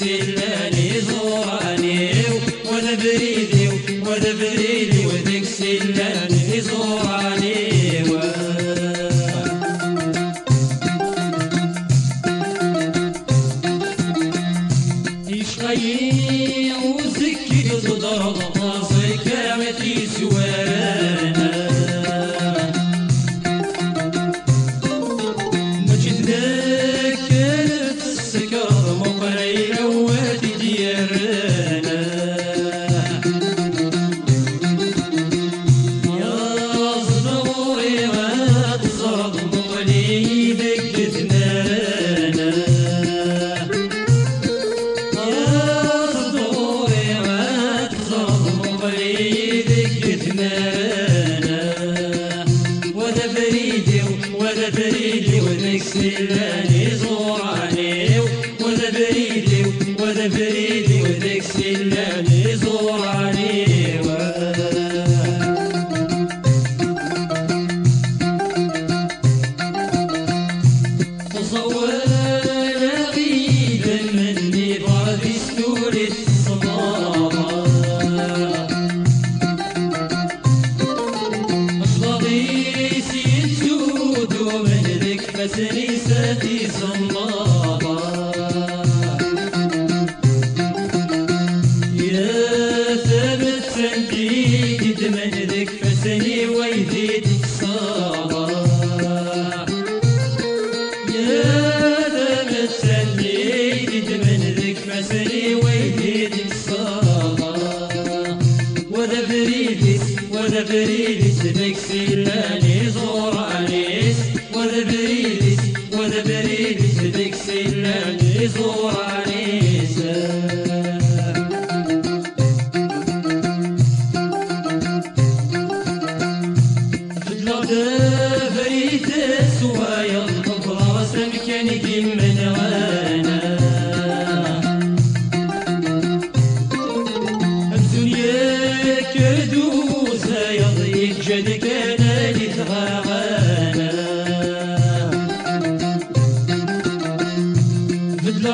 سلاني زوراني وذا بريدي وذا بريدي وذيك سلاني زوراني يشقي وزكي ضرب راسك سلاني زوراني وذا بريدي وذا بريدي زوراني. تصور غيدا مني بارد ستوري ساتي صمامة يا ثابت سندي قد من ذك فسني ويديك صابا يا ثابت سندي قد من ذك فسني ويديك صابا وذا بريدس وذا بريدس بك سلاني بريد سوايا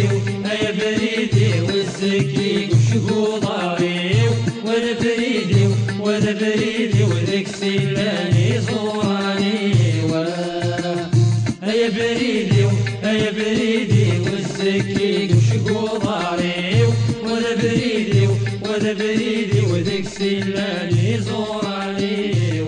بريدي أيا بريدي والزكي وشهود عريو ولا بريدي ولا بريدي وذيك سلاني زوراني يا بريدي يا بريدي والسكين وشقو ضاري ولا بريدي ولا بريدي وذيك سلاني زوراني